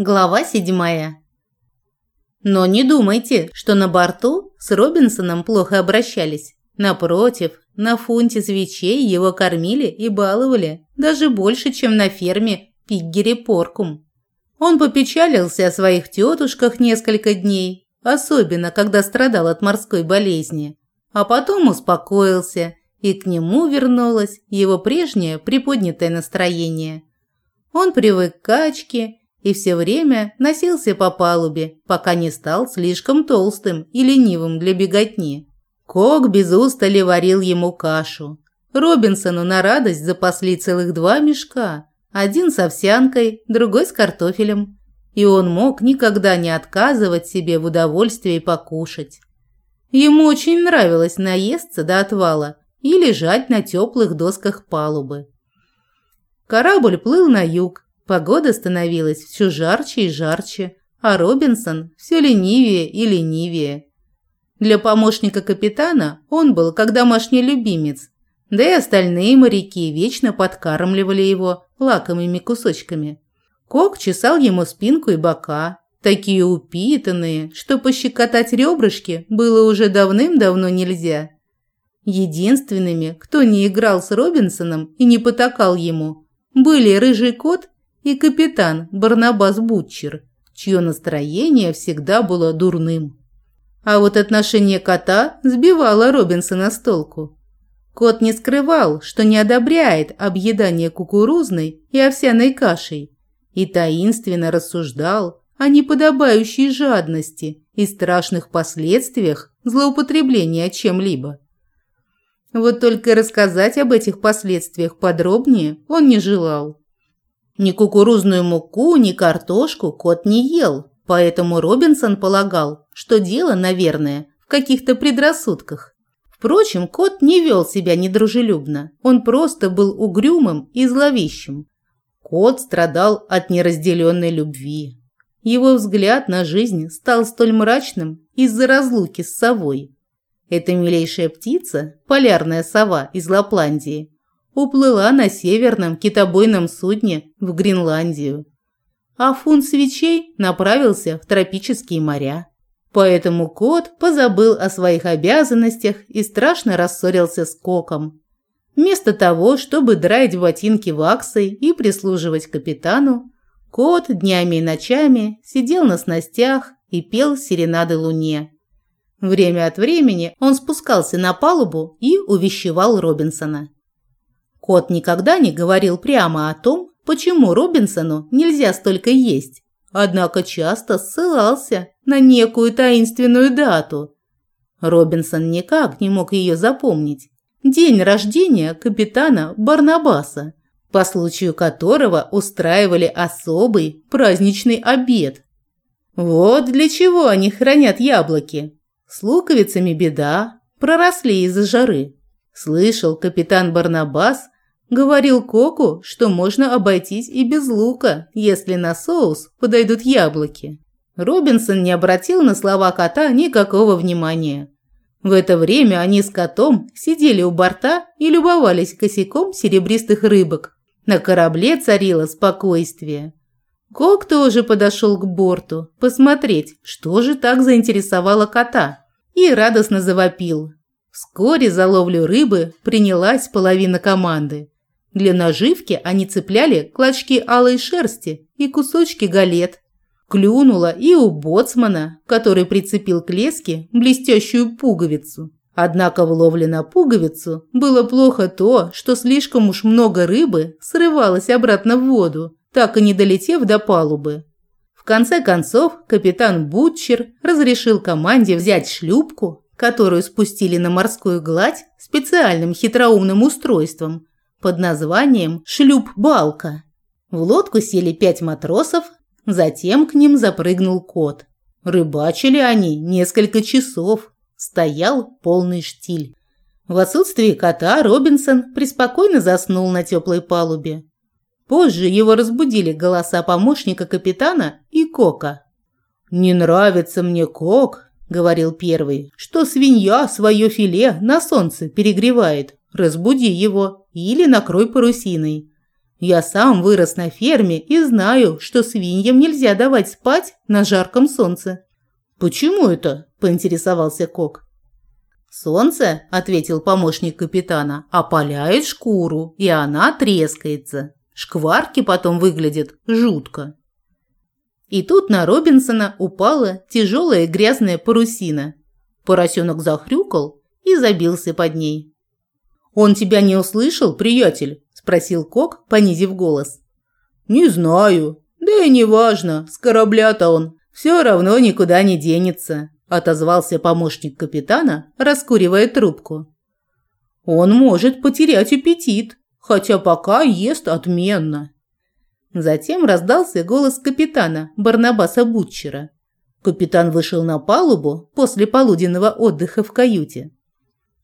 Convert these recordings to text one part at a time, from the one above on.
Глава седьмая. Но не думайте, что на борту с Робинсоном плохо обращались. Напротив, на фунте свечей его кормили и баловали, даже больше, чем на ферме Пиггери Поркум. Он попечалился о своих тетушках несколько дней, особенно когда страдал от морской болезни, а потом успокоился, и к нему вернулось его прежнее приподнятое настроение. Он привык к качке и все время носился по палубе, пока не стал слишком толстым и ленивым для беготни. Кок без устали варил ему кашу. Робинсону на радость запасли целых два мешка, один с овсянкой, другой с картофелем. И он мог никогда не отказывать себе в удовольствии покушать. Ему очень нравилось наесться до отвала и лежать на теплых досках палубы. Корабль плыл на юг, Погода становилась все жарче и жарче, а Робинсон все ленивее и ленивее. Для помощника капитана он был как домашний любимец, да и остальные моряки вечно подкармливали его лакомыми кусочками. Кок чесал ему спинку и бока, такие упитанные, что пощекотать ребрышки было уже давным-давно нельзя. Единственными, кто не играл с Робинсоном и не потакал ему, были рыжий кот и капитан Барнабас Бутчер, чье настроение всегда было дурным. А вот отношение кота сбивало Робинсона с толку. Кот не скрывал, что не одобряет объедание кукурузной и овсяной кашей, и таинственно рассуждал о неподобающей жадности и страшных последствиях злоупотребления чем-либо. Вот только рассказать об этих последствиях подробнее он не желал. Ни кукурузную муку, ни картошку кот не ел, поэтому Робинсон полагал, что дело, наверное, в каких-то предрассудках. Впрочем, кот не вел себя недружелюбно, он просто был угрюмым и зловещим. Кот страдал от неразделенной любви. Его взгляд на жизнь стал столь мрачным из-за разлуки с совой. Эта милейшая птица, полярная сова из Лапландии, уплыла на северном китобойном судне в Гренландию. А фунт свечей направился в тропические моря. Поэтому кот позабыл о своих обязанностях и страшно рассорился с Коком. Вместо того, чтобы драить ботинки ваксой и прислуживать капитану, кот днями и ночами сидел на снастях и пел серенады луне. Время от времени он спускался на палубу и увещевал Робинсона. Кот никогда не говорил прямо о том, почему Робинсону нельзя столько есть, однако часто ссылался на некую таинственную дату. Робинсон никак не мог ее запомнить. День рождения капитана Барнабаса, по случаю которого устраивали особый праздничный обед. Вот для чего они хранят яблоки. С луковицами беда, проросли из-за жары. Слышал капитан Барнабас – Говорил Коку, что можно обойтись и без лука, если на соус подойдут яблоки. Робинсон не обратил на слова кота никакого внимания. В это время они с котом сидели у борта и любовались косяком серебристых рыбок. На корабле царило спокойствие. Кок тоже подошел к борту посмотреть, что же так заинтересовало кота, и радостно завопил. Вскоре за ловлю рыбы принялась половина команды. Для наживки они цепляли клочки алой шерсти и кусочки галет. Клюнула и у боцмана, который прицепил к леске блестящую пуговицу. Однако в пуговицу было плохо то, что слишком уж много рыбы срывалось обратно в воду, так и не долетев до палубы. В конце концов, капитан Бутчер разрешил команде взять шлюпку, которую спустили на морскую гладь специальным хитроумным устройством, под названием «Шлюп-балка». В лодку сели пять матросов, затем к ним запрыгнул кот. Рыбачили они несколько часов. Стоял полный штиль. В отсутствие кота Робинсон преспокойно заснул на теплой палубе. Позже его разбудили голоса помощника капитана и Кока. «Не нравится мне Кок», – говорил первый, – «что свинья свое филе на солнце перегревает. Разбуди его или накрой парусиной. Я сам вырос на ферме и знаю, что свиньям нельзя давать спать на жарком солнце. Почему это? поинтересовался Кок. Солнце, ответил помощник капитана, опаляет шкуру, и она трескается. Шкварки потом выглядят жутко. И тут на Робинсона упала тяжелая грязная парусина. Поросенок захрюкал и забился под ней. «Он тебя не услышал, приятель?» – спросил Кок, понизив голос. «Не знаю. Да и не важно, с корабля-то он. Все равно никуда не денется», – отозвался помощник капитана, раскуривая трубку. «Он может потерять аппетит, хотя пока ест отменно». Затем раздался голос капитана Барнабаса Бутчера. Капитан вышел на палубу после полуденного отдыха в каюте.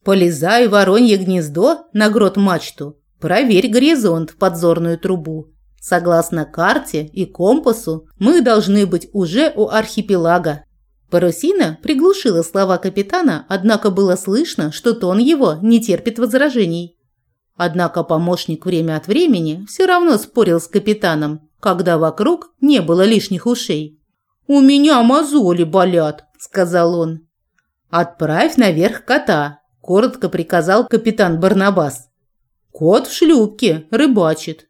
Полезай воронье гнездо на грот-мачту, проверь горизонт в подзорную трубу. Согласно карте и компасу, мы должны быть уже у архипелага. Парусина приглушила слова капитана, однако было слышно, что тон его не терпит возражений. Однако помощник время от времени все равно спорил с капитаном, когда вокруг не было лишних ушей. «У меня мозоли болят», – сказал он. «Отправь наверх кота, коротко приказал капитан Барнабас. Кот в шлюпке рыбачит.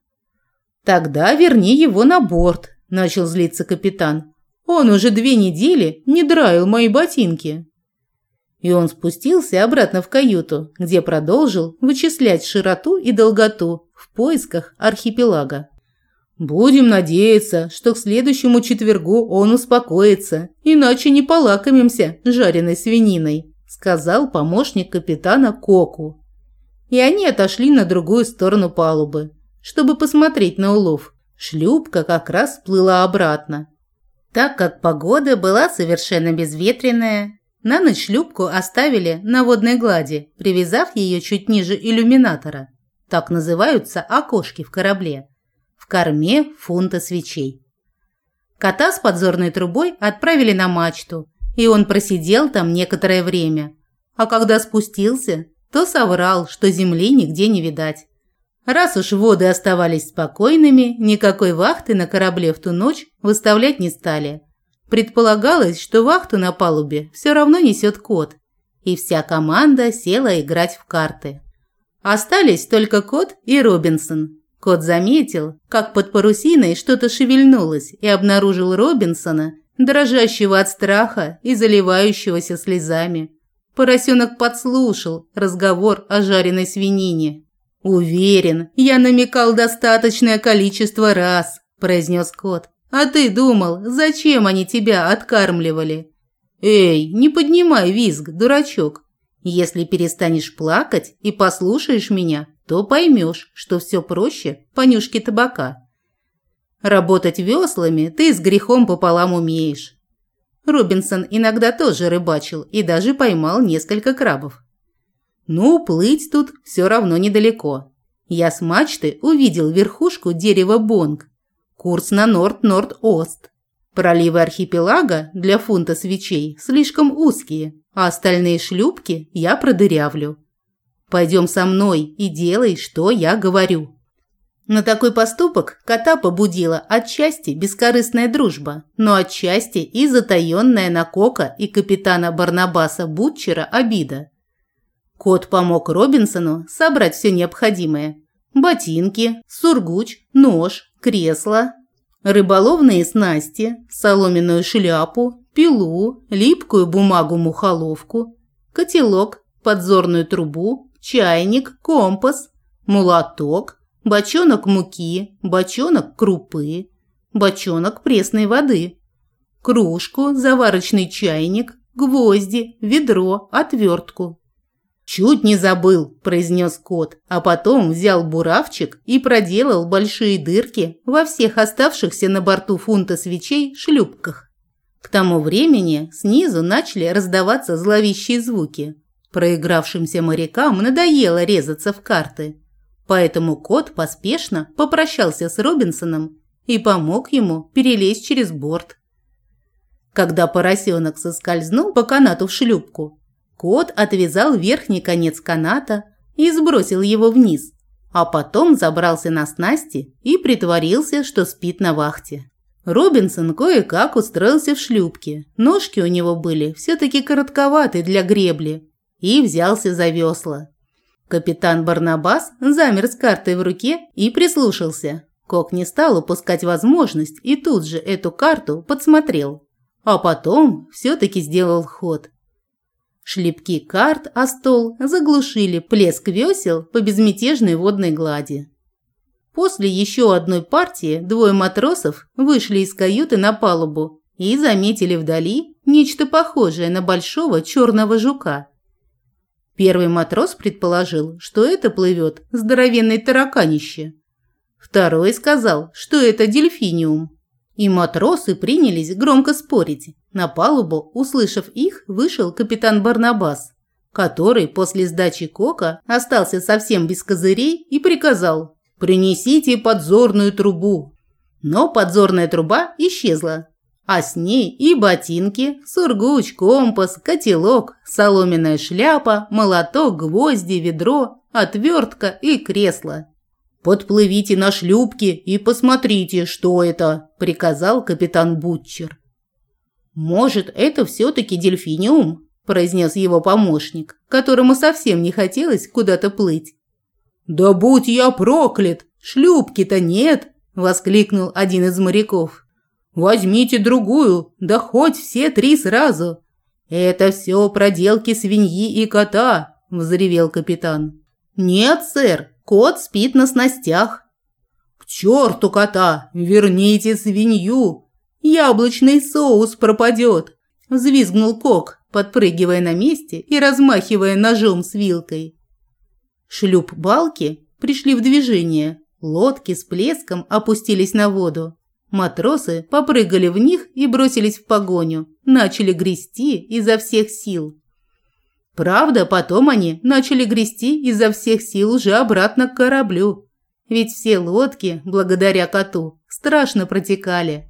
Тогда верни его на борт, начал злиться капитан. Он уже две недели не драил мои ботинки. И он спустился обратно в каюту, где продолжил вычислять широту и долготу в поисках архипелага. Будем надеяться, что к следующему четвергу он успокоится, иначе не полакомимся жареной свининой сказал помощник капитана Коку. И они отошли на другую сторону палубы, чтобы посмотреть на улов. Шлюпка как раз плыла обратно. Так как погода была совершенно безветренная, на ночь шлюпку оставили на водной глади, привязав ее чуть ниже иллюминатора. Так называются окошки в корабле. В корме фунта свечей. Кота с подзорной трубой отправили на мачту, и он просидел там некоторое время. А когда спустился, то соврал, что земли нигде не видать. Раз уж воды оставались спокойными, никакой вахты на корабле в ту ночь выставлять не стали. Предполагалось, что вахту на палубе все равно несет кот, и вся команда села играть в карты. Остались только кот и Робинсон. Кот заметил, как под парусиной что-то шевельнулось и обнаружил Робинсона – дрожащего от страха и заливающегося слезами. Поросенок подслушал разговор о жареной свинине. «Уверен, я намекал достаточное количество раз», – произнес кот. «А ты думал, зачем они тебя откармливали?» «Эй, не поднимай визг, дурачок. Если перестанешь плакать и послушаешь меня, то поймешь, что все проще понюшки табака». Работать веслами ты с грехом пополам умеешь. Робинсон иногда тоже рыбачил и даже поймал несколько крабов. Ну, плыть тут все равно недалеко. Я с мачты увидел верхушку дерева Бонг. Курс на Норд-Норд-Ост. Проливы архипелага для фунта свечей слишком узкие, а остальные шлюпки я продырявлю. Пойдем со мной и делай, что я говорю. На такой поступок кота побудила отчасти бескорыстная дружба, но отчасти и затаённая на Кока и капитана Барнабаса Бутчера обида. Кот помог Робинсону собрать все необходимое. Ботинки, сургуч, нож, кресло, рыболовные снасти, соломенную шляпу, пилу, липкую бумагу-мухоловку, котелок, подзорную трубу, чайник, компас, молоток – бочонок муки, бочонок крупы, бочонок пресной воды, кружку, заварочный чайник, гвозди, ведро, отвертку. «Чуть не забыл», – произнес кот, а потом взял буравчик и проделал большие дырки во всех оставшихся на борту фунта свечей шлюпках. К тому времени снизу начали раздаваться зловещие звуки. Проигравшимся морякам надоело резаться в карты. Поэтому кот поспешно попрощался с Робинсоном и помог ему перелезть через борт. Когда поросенок соскользнул по канату в шлюпку, кот отвязал верхний конец каната и сбросил его вниз, а потом забрался на снасти и притворился, что спит на вахте. Робинсон кое-как устроился в шлюпке. Ножки у него были все-таки коротковаты для гребли. И взялся за весла. Капитан Барнабас замер с картой в руке и прислушался. Кок не стал упускать возможность и тут же эту карту подсмотрел. А потом все-таки сделал ход. Шлепки карт о стол заглушили плеск весел по безмятежной водной глади. После еще одной партии двое матросов вышли из каюты на палубу и заметили вдали нечто похожее на большого черного жука. Первый матрос предположил, что это плывет здоровенный тараканище. Второй сказал, что это дельфиниум. И матросы принялись громко спорить. На палубу, услышав их, вышел капитан Барнабас, который после сдачи кока остался совсем без козырей и приказал Принесите подзорную трубу. Но подзорная труба исчезла, а с ней и ботинки, сургуч, компас, котелок, соломенная шляпа, молоток, гвозди, ведро, отвертка и кресло. «Подплывите на шлюпки и посмотрите, что это», – приказал капитан Бутчер. «Может, это все-таки дельфиниум?» – произнес его помощник, которому совсем не хотелось куда-то плыть. «Да будь я проклят! Шлюпки-то нет!» – воскликнул один из моряков. «Возьмите другую, да хоть все три сразу!» «Это все проделки свиньи и кота!» – взревел капитан. «Нет, сэр, кот спит на снастях». «К черту кота! Верните свинью! Яблочный соус пропадет!» – взвизгнул Кок, подпрыгивая на месте и размахивая ножом с вилкой. Шлюп-балки пришли в движение. Лодки с плеском опустились на воду. Матросы попрыгали в них и бросились в погоню. Начали грести изо всех сил. Правда, потом они начали грести изо всех сил уже обратно к кораблю. Ведь все лодки, благодаря коту, страшно протекали.